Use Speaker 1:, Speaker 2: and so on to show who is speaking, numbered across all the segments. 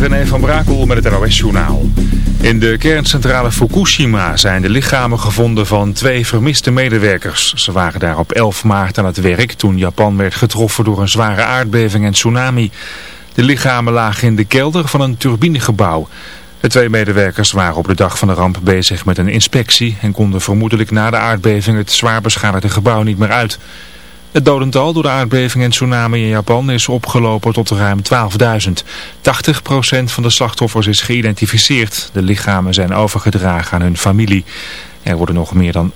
Speaker 1: René van Brakel met het NOS-journaal. In de kerncentrale Fukushima zijn de lichamen gevonden van twee vermiste medewerkers. Ze waren daar op 11 maart aan het werk toen Japan werd getroffen door een zware aardbeving en tsunami. De lichamen lagen in de kelder van een turbinegebouw. De twee medewerkers waren op de dag van de ramp bezig met een inspectie en konden vermoedelijk na de aardbeving het zwaar beschadigde gebouw niet meer uit. Het dodental door de aardbeving en tsunami in Japan is opgelopen tot ruim 12.000. 80% van de slachtoffers is geïdentificeerd. De lichamen zijn overgedragen aan hun familie. Er worden nog meer dan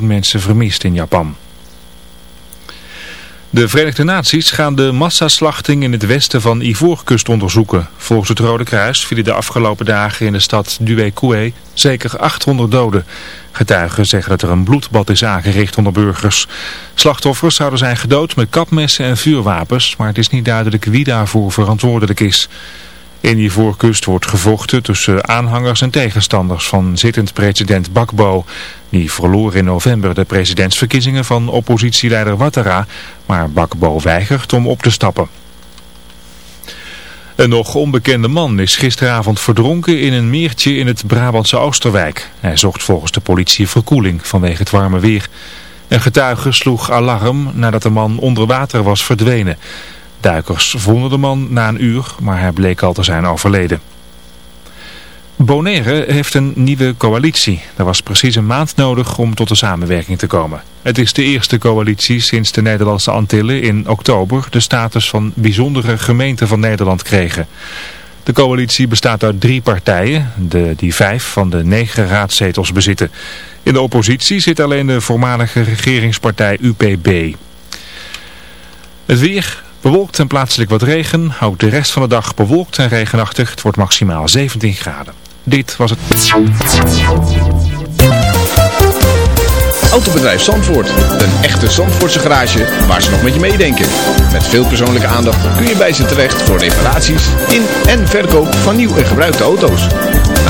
Speaker 1: 15.000 mensen vermist in Japan. De Verenigde Naties gaan de massaslachting in het westen van Ivoorkust onderzoeken. Volgens het Rode Kruis vielen de afgelopen dagen in de stad Duékoué zeker 800 doden. Getuigen zeggen dat er een bloedbad is aangericht onder burgers. Slachtoffers zouden zijn gedood met kapmessen en vuurwapens, maar het is niet duidelijk wie daarvoor verantwoordelijk is. In die voorkust wordt gevochten tussen aanhangers en tegenstanders van zittend president Bakbo. Die verloor in november de presidentsverkiezingen van oppositieleider Ouattara, maar Bakbo weigert om op te stappen. Een nog onbekende man is gisteravond verdronken in een meertje in het Brabantse Oosterwijk. Hij zocht volgens de politie verkoeling vanwege het warme weer. Een getuige sloeg alarm nadat de man onder water was verdwenen. Duikers vonden de man na een uur, maar hij bleek al te zijn overleden. Bonaire heeft een nieuwe coalitie. Er was precies een maand nodig om tot een samenwerking te komen. Het is de eerste coalitie sinds de Nederlandse Antillen in oktober de status van bijzondere gemeente van Nederland kregen. De coalitie bestaat uit drie partijen, de, die vijf van de negen raadzetels bezitten. In de oppositie zit alleen de voormalige regeringspartij UPB. Het weer, bewolkt en plaatselijk wat regen, houdt de rest van de dag bewolkt en regenachtig. Het wordt maximaal 17 graden. Dit was het...
Speaker 2: Autobedrijf Zandvoort. Een echte Zandvoortse garage waar ze nog met je meedenken. Met veel persoonlijke aandacht kun je bij ze terecht voor reparaties in en verkoop van nieuw en gebruikte auto's.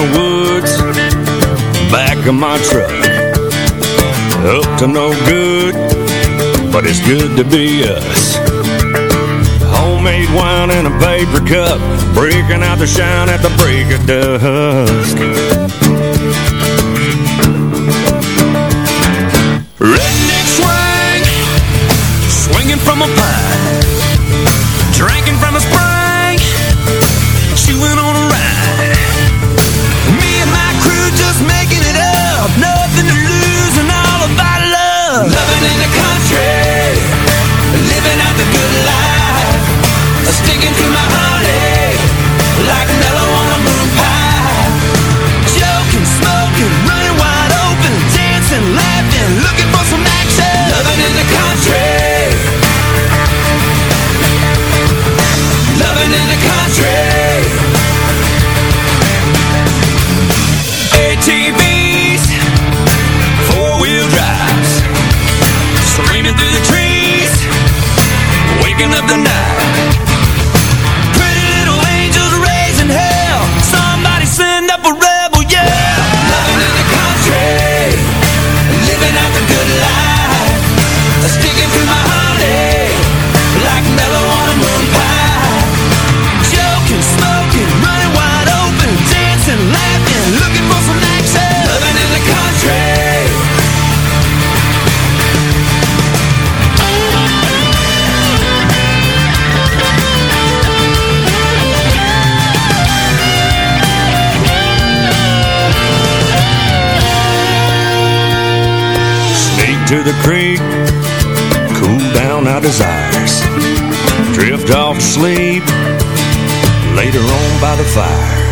Speaker 3: The woods, back of my truck. Up to no good, but it's good to be us. Homemade wine in a paper cup, breaking out the shine at the break of dusk. Redneck swing, swinging from a pine, the
Speaker 4: creek, cool down our desires, drift off to sleep later on by the fire.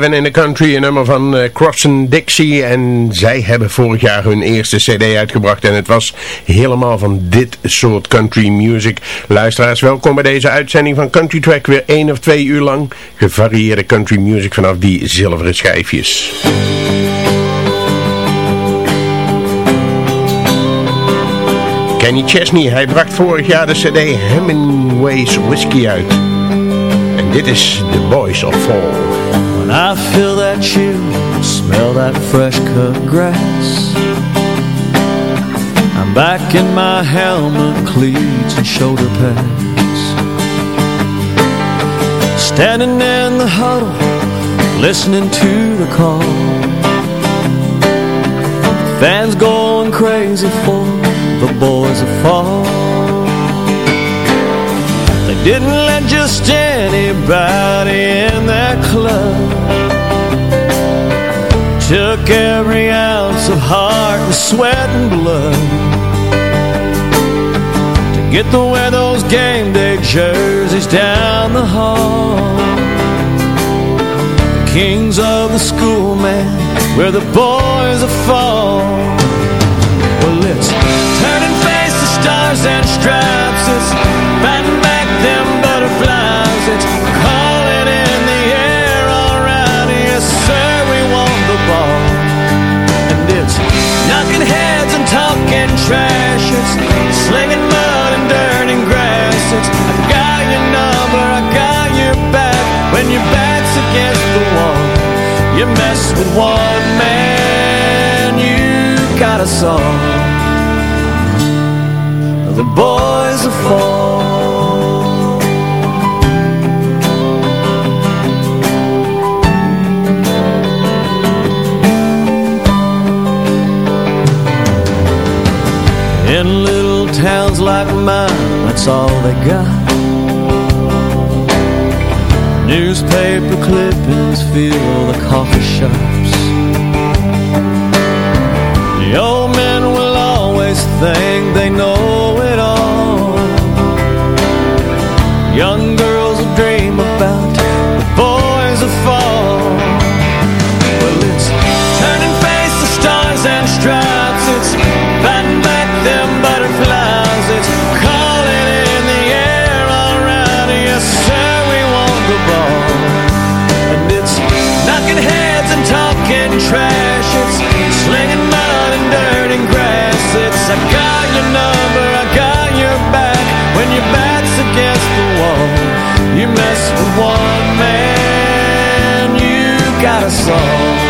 Speaker 5: Living in the Country, een nummer van uh, Dixie. En zij hebben vorig jaar hun eerste cd uitgebracht. En het was helemaal van dit soort country music. Luisteraars, welkom bij deze uitzending van Country Track. Weer één of twee uur lang gevarieerde country music vanaf die zilveren schijfjes. Kenny Chesney, hij bracht vorig jaar de cd Hemingway's Whiskey uit. Dit is The Boys of Fall.
Speaker 6: When I feel that chill, smell that fresh cut grass I'm back in my helmet, cleats and shoulder pads. Standing in the huddle, listening to the call. Fans going crazy for the boys of fall didn't let just anybody in that club. Took every ounce of heart and sweat and blood To get to wear those game day jerseys down the hall. The kings of the school, man, where the boys are fall. Well, it's turning face to stars and stripes. It's fighting back them butterflies. It's calling in the air around Yes, sir. We want the ball. And it's knocking heads and talking trash. It's slinging mud and dirt grass. It's I got your number, I got your back. When your back's against the wall You mess with one man. You got a song The boys are fall In little towns like mine, that's all they got. Newspaper clippings fill the coffee shops. The old men will always think they know it all. Young trash. It's slinging mud and dirt and grass. It's I got your number, I got your back. When your back's against the wall You mess with one man. You got a song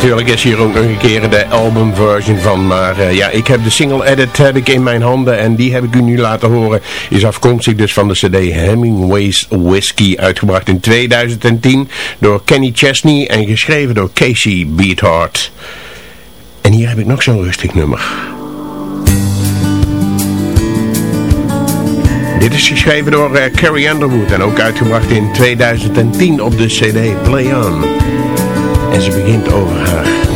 Speaker 7: natuurlijk is hier ook een keer de albumversion van. Maar uh, ja, ik heb de single edit heb ik in mijn handen en die heb ik u nu laten horen. Is afkomstig dus van de cd Hemingway's Whiskey. Uitgebracht in 2010 door Kenny Chesney en geschreven door Casey Beathard. En hier heb ik nog zo'n rustig nummer. Dit is geschreven door uh, Carrie Underwood en ook uitgebracht in 2010 op de cd Play On. En ze begint over haar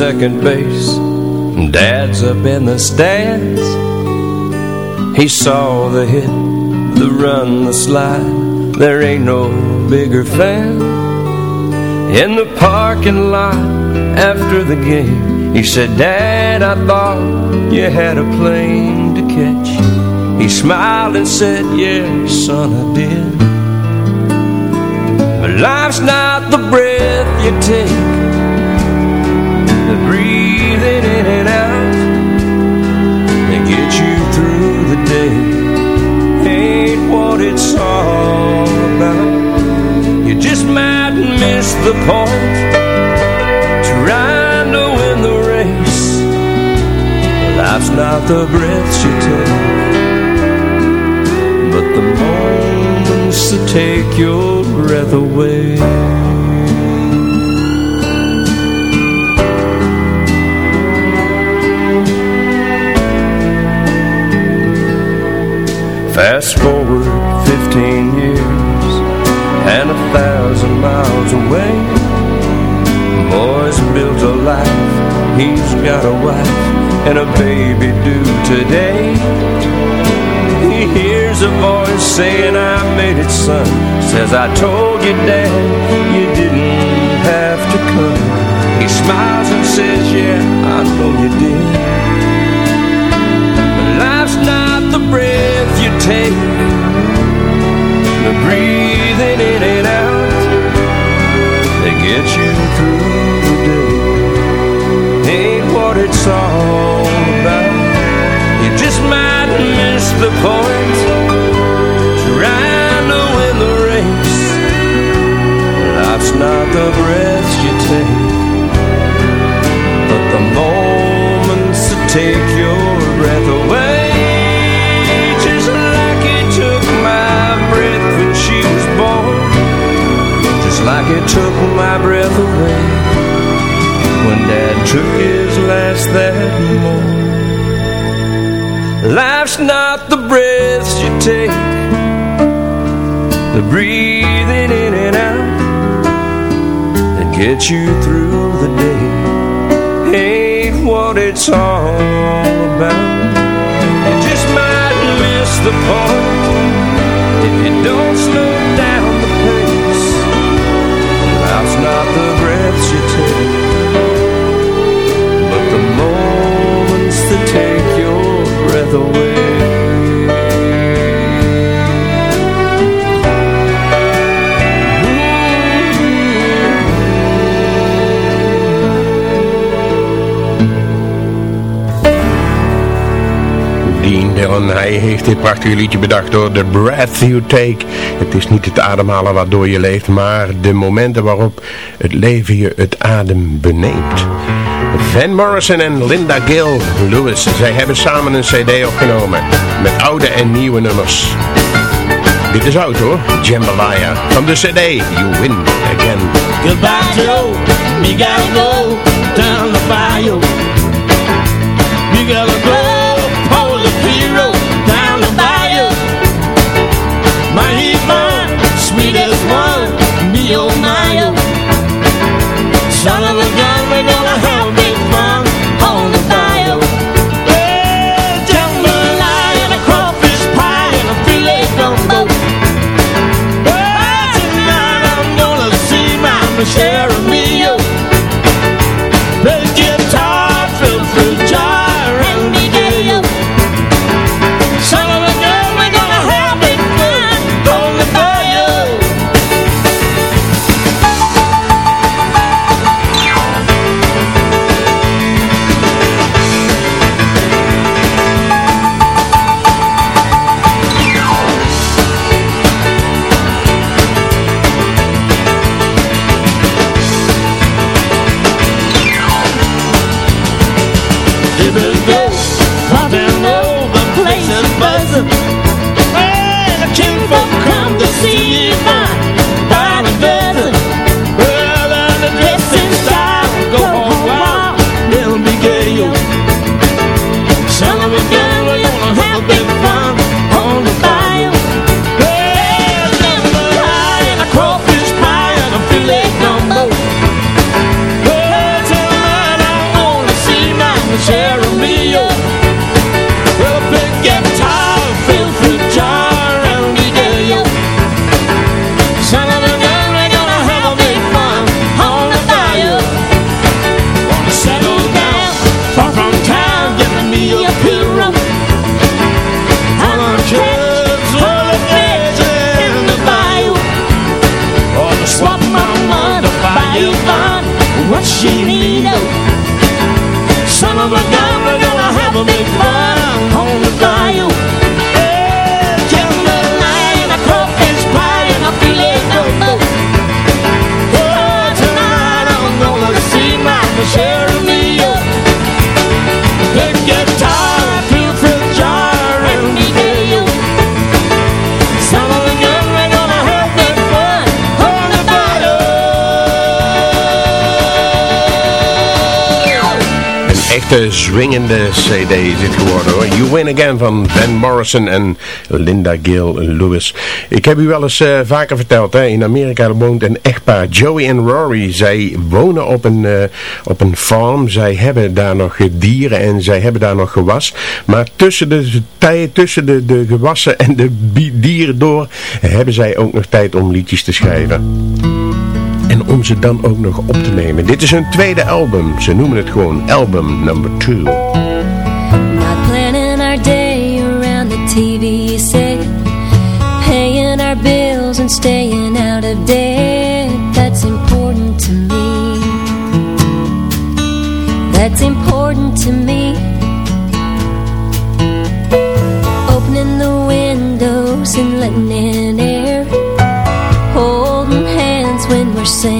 Speaker 5: second base Dad's up in the stands. He saw the hit, the run, the slide. There ain't no bigger fan. In the parking lot after the game He said, Dad, I thought you had a plane to catch he smiled and said, "Yes, son, I did. But life's not the breath you take. The breathing in and out That gets you through
Speaker 6: the day Ain't what it's all about. You just might miss the point Trying to win the race. Life's not the breath you take. But the moments that take your breath away. Fast forward 15 years And a thousand miles away. Boy's built a life He's got a wife And a baby due today He hears a voice saying I made it son. Says I told you dad You didn't have to come. He smiles and says yeah I know you did Gets you through the day. Ain't what it's all about. You just might miss the point If you don't slow down the pace Life's not the breaths you take. But the moments that take your breath away
Speaker 5: Hij heeft dit prachtige liedje bedacht door The Breath You Take. Het is niet het ademhalen waardoor je leeft, maar de momenten waarop het leven je het adem beneemt. Van Morrison en Linda Gill Lewis, zij hebben samen een cd opgenomen met oude en nieuwe nummers. Dit is oud hoor, Jambalaya, van de cd You Win Again.
Speaker 8: Goodbye Joe, me gotta go down the gotta go, millón
Speaker 7: echte zwingende cd is het geworden hoor. You Win Again van Van Morrison en Linda Gill Lewis. Ik heb u wel eens uh, vaker verteld, hè, in Amerika woont een echtpaar, Joey en Rory. Zij wonen op een, uh, op een farm, zij hebben daar nog dieren en zij hebben daar nog gewas. Maar tussen de tussen de, de gewassen en de dieren door, hebben zij ook nog tijd om liedjes te schrijven en om ze dan ook nog op te nemen. Dit is hun tweede album. Ze noemen het gewoon album number 2. Not planning our day around the TV set Paying our bills and staying out of debt That's important to me That's important to me Opening the windows and letting in air we're saying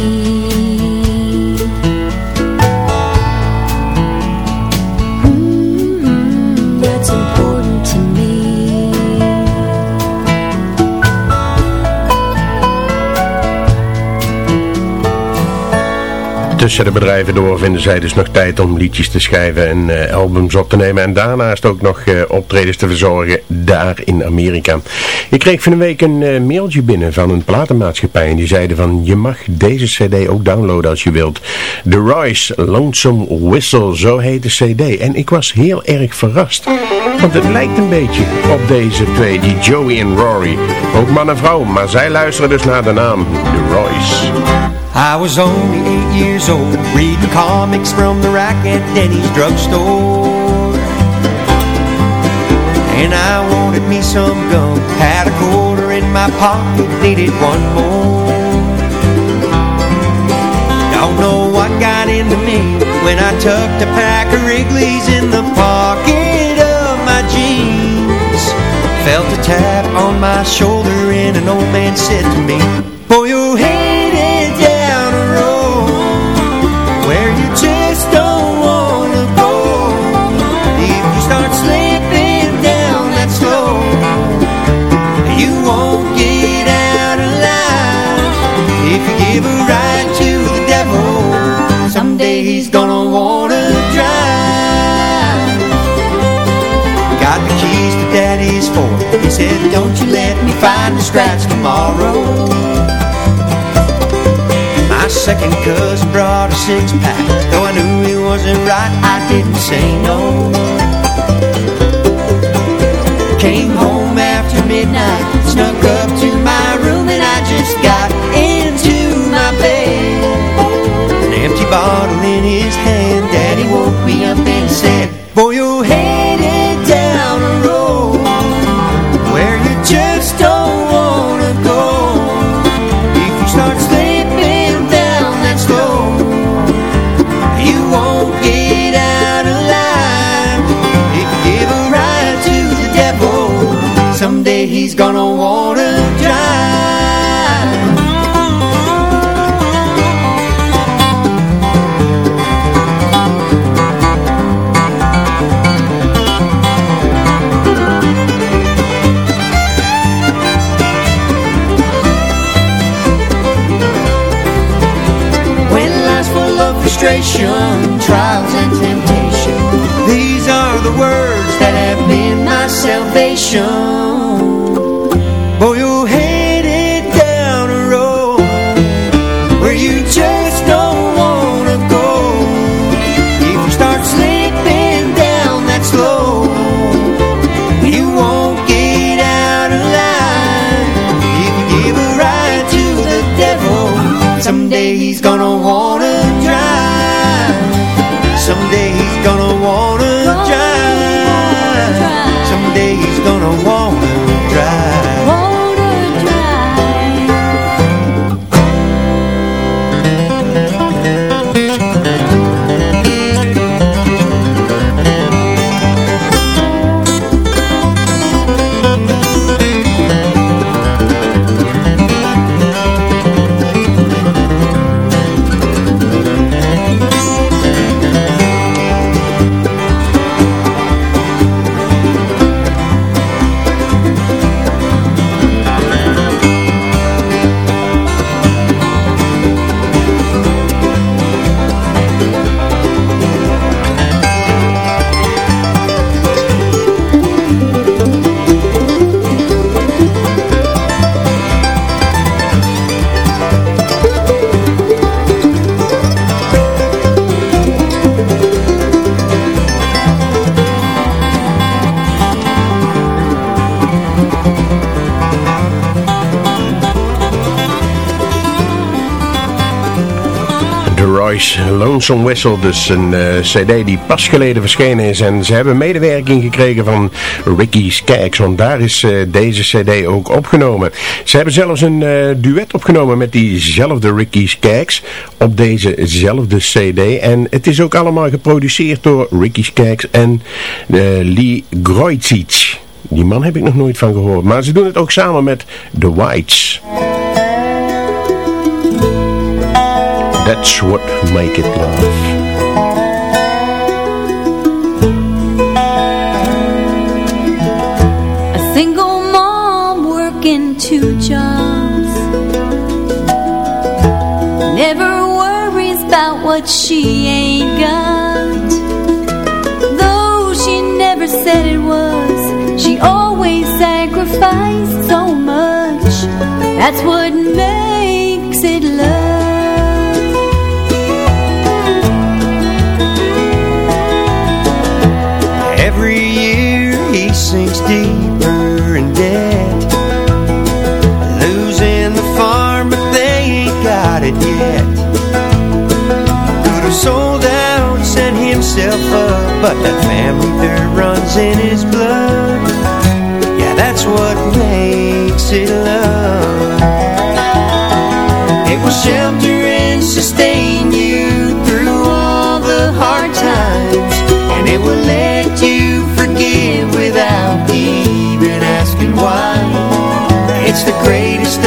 Speaker 7: tussen de bedrijven door vinden zij dus nog tijd om liedjes te schrijven en uh, albums op te nemen. En daarnaast ook nog uh, optredens te verzorgen daar in Amerika. Ik kreeg van een week een uh, mailtje binnen van een platenmaatschappij. En die zeiden van je mag deze cd ook downloaden als je wilt. The Royce Lonesome Whistle, zo heet de cd. En ik was heel erg verrast. Want het lijkt een beetje op deze twee, die Joey en Rory. Ook man en vrouw, maar zij luisteren dus naar de naam The Royce.
Speaker 4: I was only eight years old Reading comics from the rack at Denny's drugstore And I wanted me some gum. Had a quarter in my pocket Needed one more. Don't know what got into me When I tucked a pack of Wrigley's In the pocket of my jeans. Felt a tap on my shoulder And an old man said to me Boy, your head gonna wanna drive Got the keys to daddy's for. He said, don't you let me find a scratch tomorrow. My second cousin brought a six-pack Though I knew he wasn't right, I didn't say no Came home after midnight Snuck up to my room and I just got into An empty bottle in his hand Daddy woke me up and said Boy, oh, you're headed frustration, trials and temptation. These are the words that have been my salvation
Speaker 5: Dus een eh, cd die pas geleden verschenen is. En ze hebben medewerking gekregen van Ricky Skaggs, want daar is eh, deze cd ook opgenomen. Ze hebben zelfs een eh, duet opgenomen met diezelfde Ricky Skaggs op dezezelfde cd. En het is ook allemaal geproduceerd door Ricky Skaggs en Lee Groitzich. Die man heb ik nog nooit van gehoord, maar ze doen het ook samen met The Whites. That's what make it love.
Speaker 9: A single mom working two jobs. Never worries about what she ain't got. Though she never said it was She always sacrificed so much. That's what makes it love
Speaker 4: it yet. Could have sold out, set himself up But that family dirt runs in his blood. Yeah, that's what makes it love. It will shelter and sustain you through all the hard times And it will let you forgive without even asking why. It's the greatest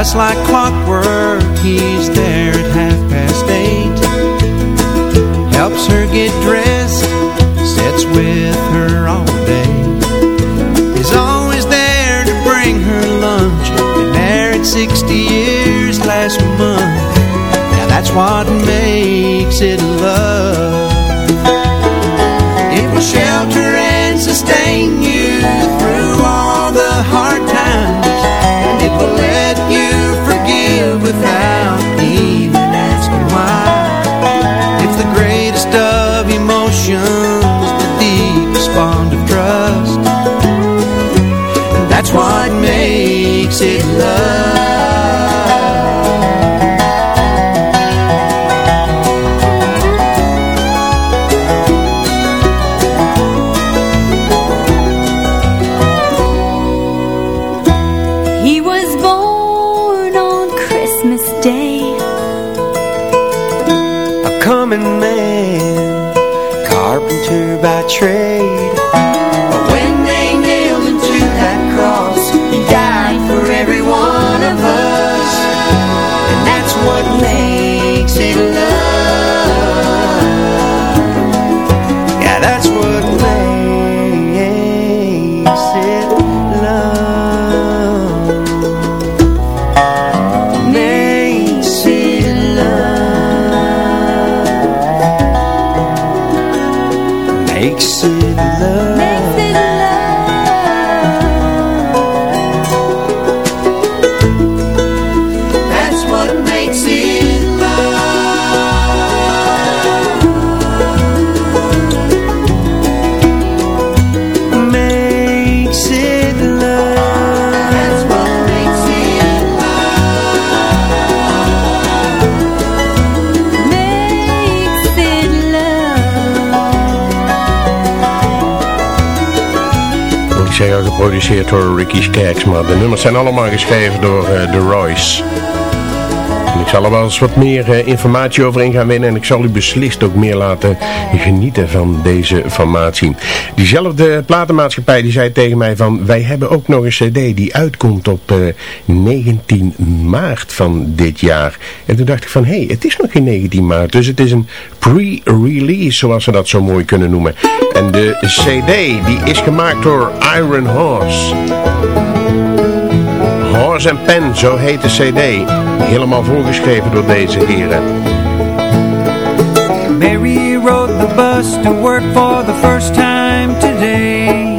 Speaker 4: Just like clockwork, he's there at half past eight. Helps her get dressed, sits with her all day. He's
Speaker 10: always there to bring her lunch. Been married 60 years last month. Now that's what makes it love. Without even asking why. It's the greatest of emotions, the deepest bond of trust. And that's what makes it love.
Speaker 5: Door Ricky Skaggs, maar de nummers zijn allemaal geschreven door eh, de Royce. Ik zal er wel eens wat meer eh, informatie over in gaan winnen en ik zal u beslist ook meer laten genieten van deze formatie. Diezelfde platenmaatschappij die zei tegen mij van wij hebben ook nog een cd die uitkomt op eh, 19 maart van dit jaar. En toen dacht ik van hé, hey, het is nog geen 19 maart, dus het is een pre-release zoals ze dat zo mooi kunnen noemen. En de cd die is gemaakt door Iron Horse. Horse and Pen, zo heet de cd. Helemaal voorgeschreven door deze heren.
Speaker 10: Mary rode the bus to work for the first time today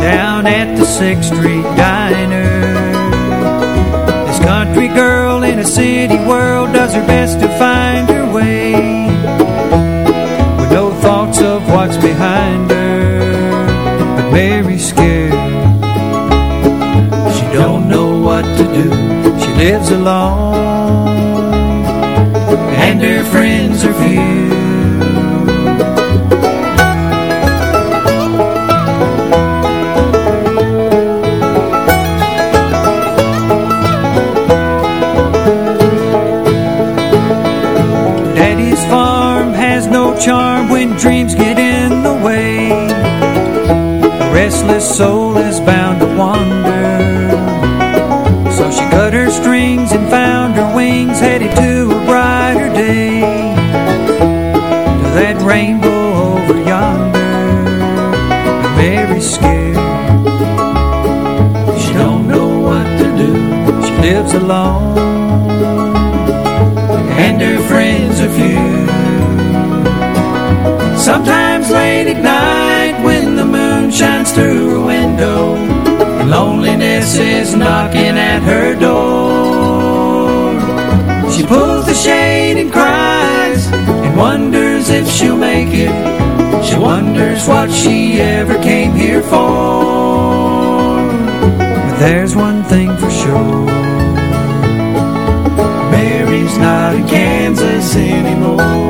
Speaker 10: Down at the 6th Street Diner This country girl in a city world does her best to find her way lives alone and her friends are few. Daddy's farm has no charm when dreams get in the way. A restless soul is bound lives alone. And her friends are few. Sometimes late at night when the moon shines through her window loneliness is knocking at her door. She pulls the shade and cries and wonders if she'll make it. She wonders what she ever came here for. But there's one thing for sure. Mary's not in Kansas anymore.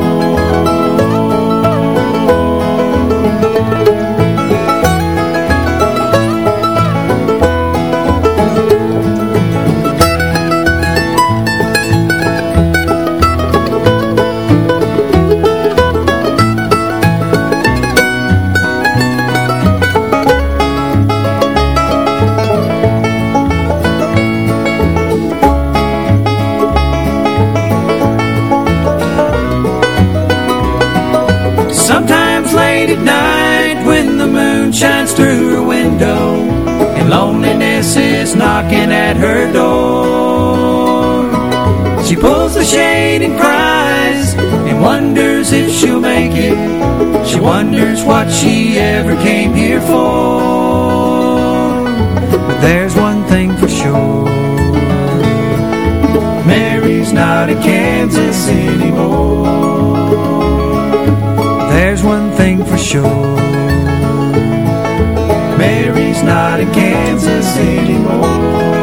Speaker 6: Wonders what she ever came here for. But there's one thing for sure. Mary's not in Kansas anymore. There's one thing for sure. Mary's not in Kansas anymore.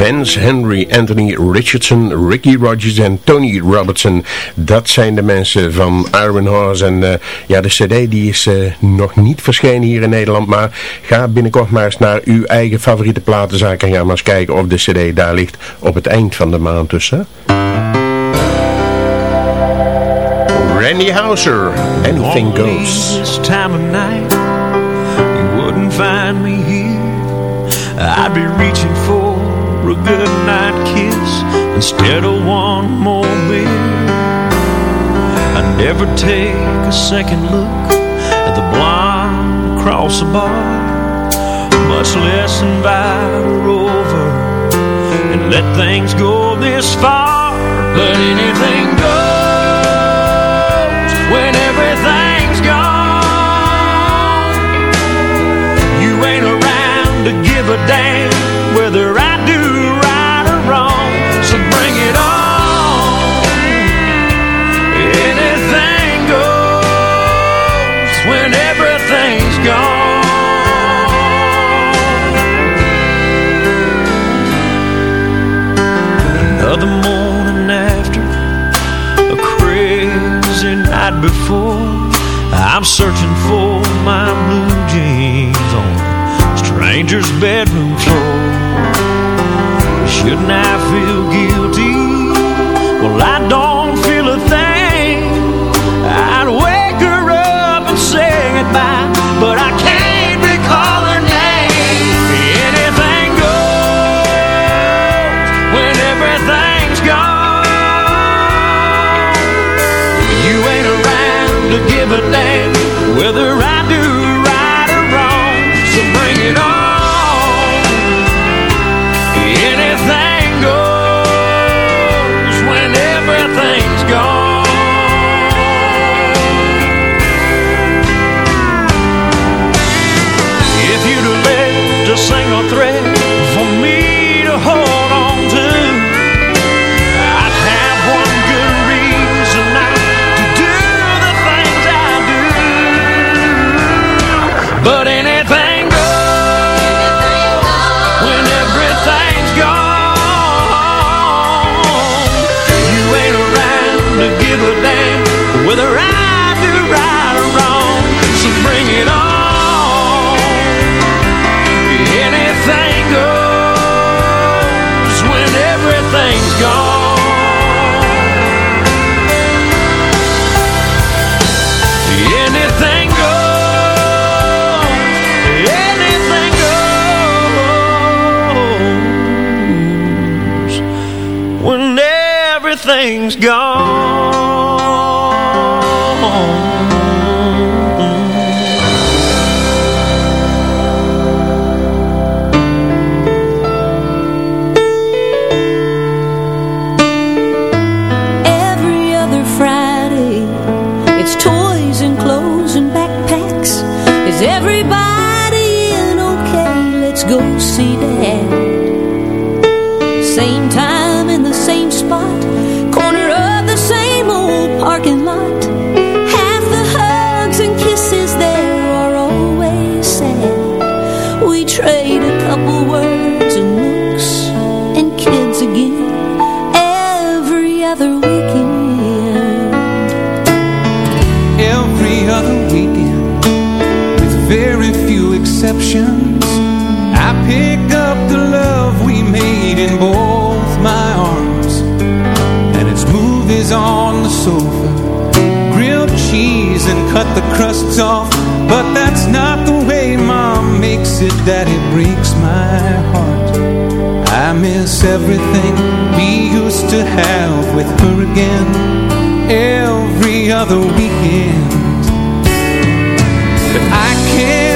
Speaker 7: Vance Henry, Anthony Richardson, Ricky Rogers en Tony Robertson. Dat zijn de mensen van Iron Horse. En uh, ja, de cd die is uh, nog niet verschenen hier in Nederland. Maar ga binnenkort maar eens naar uw eigen favoriete platenzaak. En ga maar eens kijken of de cd daar ligt op het eind van de maand tussen. Randy Houser, Anything Goes.
Speaker 6: this time of night You wouldn't find me here I'd be reaching for a good night kiss Instead of one more beer I never take a second look At the blonde across the bar Much less invite her over And let things go this far But anything goes when everything's gone. You ain't around to give a damn whether I before. I'm searching for my blue jeans on a stranger's bedroom floor. Shouldn't I feel guilty? Well, I don't feel a thing. I'd wake her up and say goodbye everything's gone.
Speaker 11: cut the crusts off But that's not the way Mom makes it. That it breaks my heart. I miss everything we used to have with her again Every other weekend.
Speaker 12: But I
Speaker 11: can't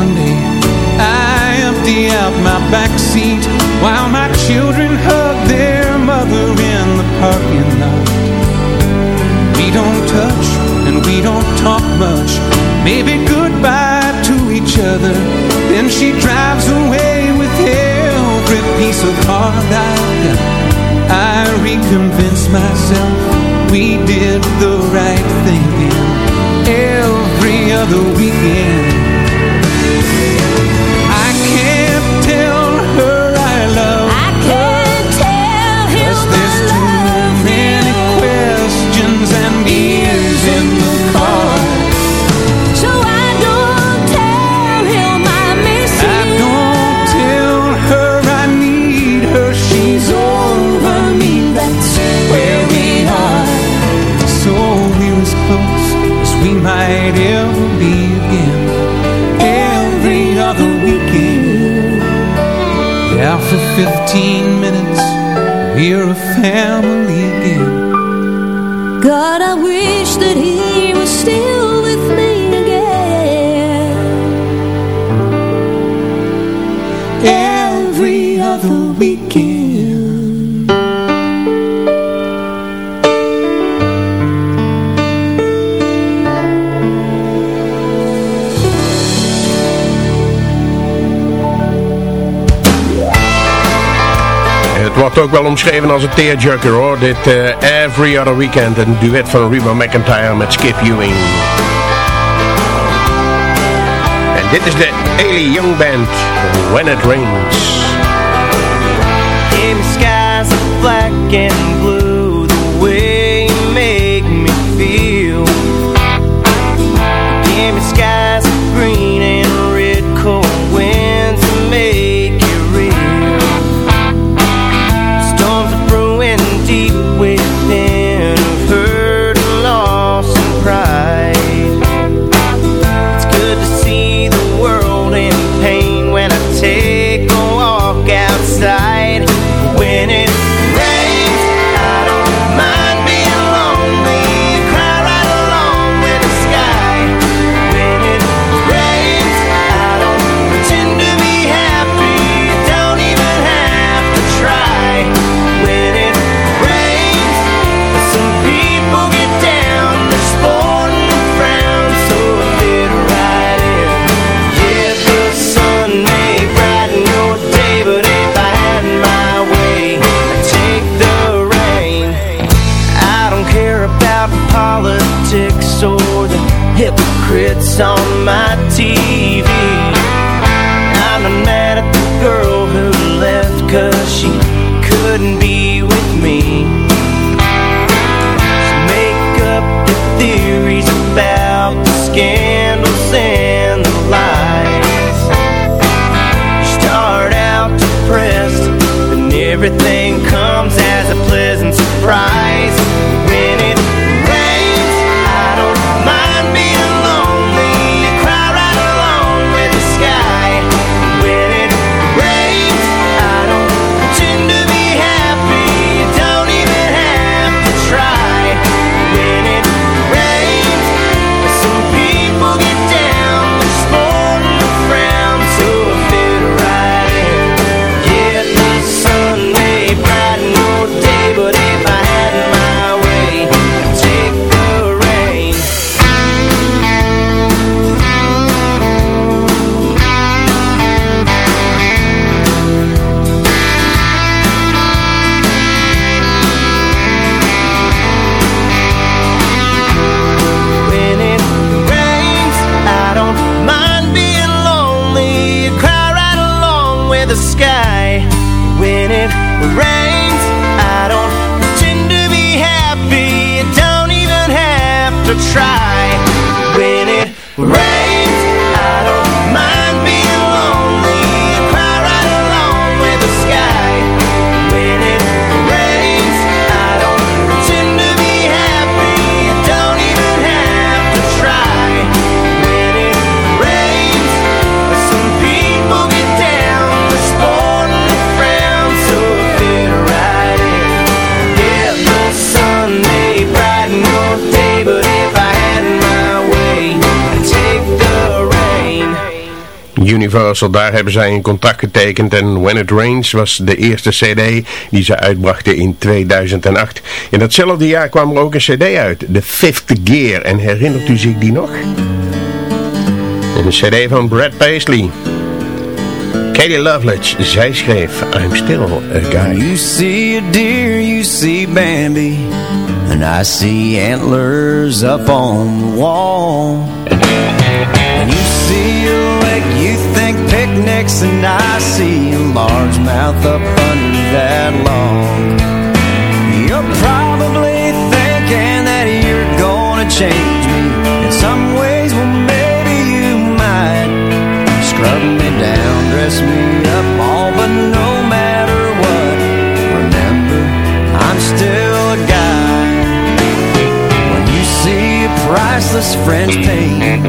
Speaker 11: Sunday I empty out my back seat While my children hug their mother in the parking lot. We don't touch and we don't talk much. Maybe goodbye to each other. Then she drives away with every piece of heart I've got I reconvince myself we did the right thing every other weekend.
Speaker 13: ook wel omschreven als een tearjerker hoor. Dit uh, Every Other Weekend, een duet van Reba McIntyre met Skip Ewing. En dit is de Ailey Young Band, When It Rains.
Speaker 14: high when it rains. I don't pretend to be happy. I don't
Speaker 4: even have to try when it rains.
Speaker 7: Universal, daar hebben zij een contract getekend en When It Rains was de eerste cd die ze uitbrachten in 2008. In datzelfde jaar kwam er ook een cd uit, The Fifth Gear, en herinnert u zich die nog? Een cd van Brad Paisley. Katie Loveledge, zij schreef I'm Still a Guy.
Speaker 4: You see a deer, you see Bambi, and I see antlers up on the wall. You think picnics, and I see a largemouth up under that log. You're probably thinking that you're gonna change me in some ways. Well, maybe you might scrub me down, dress me up, all but no matter what. Remember, I'm still a guy. When you see a priceless French painting,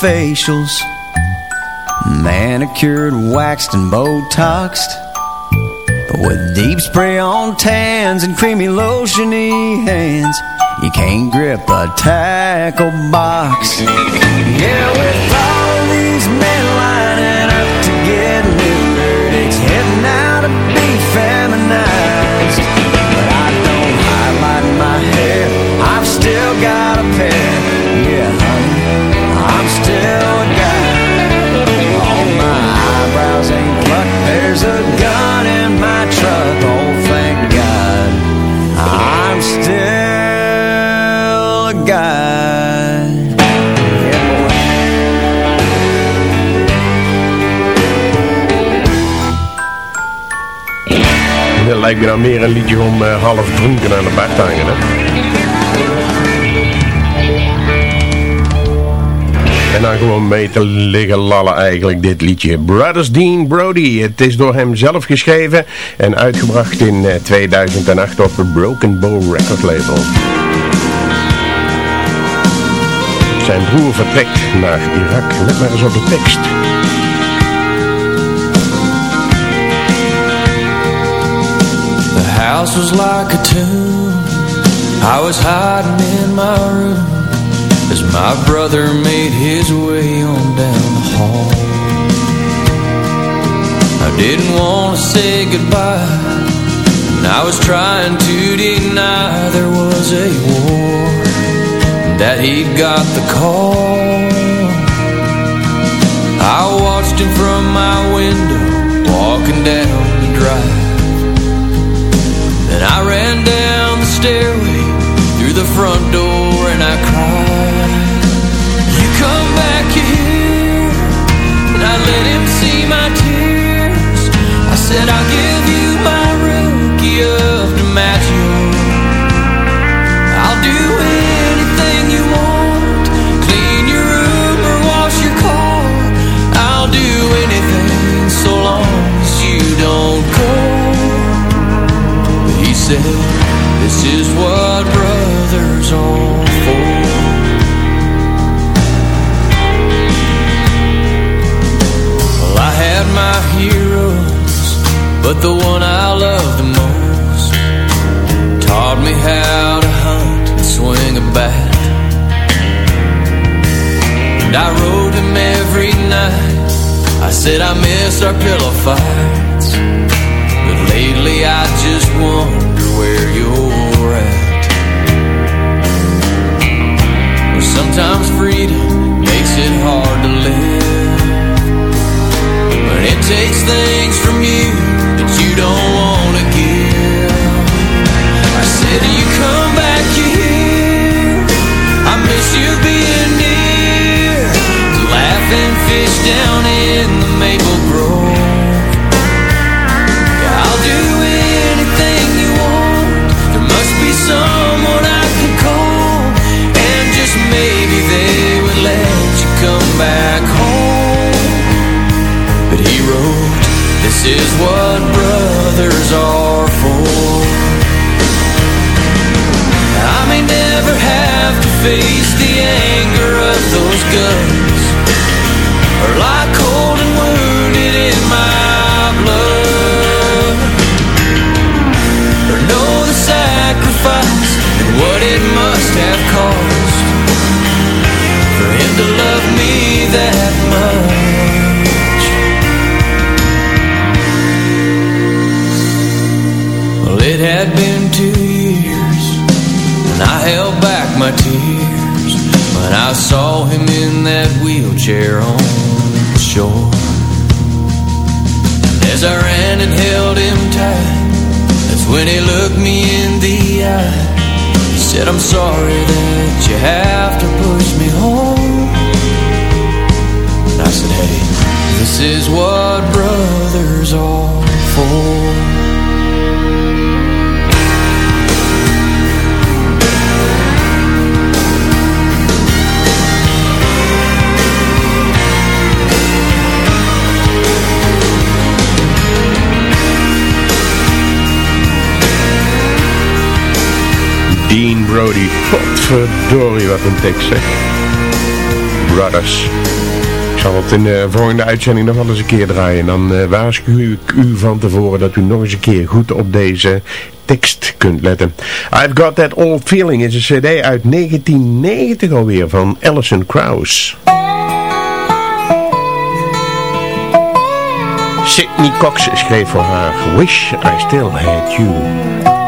Speaker 4: facials, manicured, waxed, and Botoxed. With deep spray on tans and creamy lotiony hands You can't grip a tackle box Yeah, with all these men
Speaker 7: lijkt me nou meer een liedje om eh, half dronken aan de bar te hangen, hè? En dan gewoon mee te liggen lallen eigenlijk dit liedje. Brothers Dean Brody. Het is door hem zelf geschreven en uitgebracht in eh, 2008 op het Broken Bow Record label. Zijn broer vertrekt naar Irak. Let maar eens op de tekst.
Speaker 6: House was like a tomb. I was hiding in my room As my brother made his way on down the hall. I didn't want to say goodbye And I was trying to deny there was a war That he'd got the call. I watched him from my window Walking down the drive stairway Through the front door and I cried. You come back here And I let him see my tears. I said I'll give you my rookie of DiMaggio I'll do anything you want. Clean your room or wash your car. I'll do anything so long as you don't go he said This is what brothers are for. Well, I had my heroes But the one I love the most Taught me how to hunt and swing a bat. And I rode him every night. I said I miss our pillow fights But lately I just wonder where you're sometimes freedom makes it hard to live. But it takes things from you that you don't want to give. I said you come back here. I miss you Wrote, this is what brothers are for. I may never have to face the anger of those guns. Or lie cold my tears When I saw him in that wheelchair on the shore. And as I ran and held him tight. That's when he looked me in the eye. He said, I'm sorry that you have to push me home. And I said, hey, this is what brothers are for
Speaker 7: Potverdorie, wat een tekst zeg. Brothers. Ik zal het in de volgende uitzending nog wel eens een keer draaien. Dan uh, waarschuw ik u van tevoren dat u nog eens een keer goed op deze tekst kunt letten. I've Got That Old Feeling is een cd uit 1990 alweer van Alison Krauss. Sidney Cox schreef voor haar Wish I Still Had You.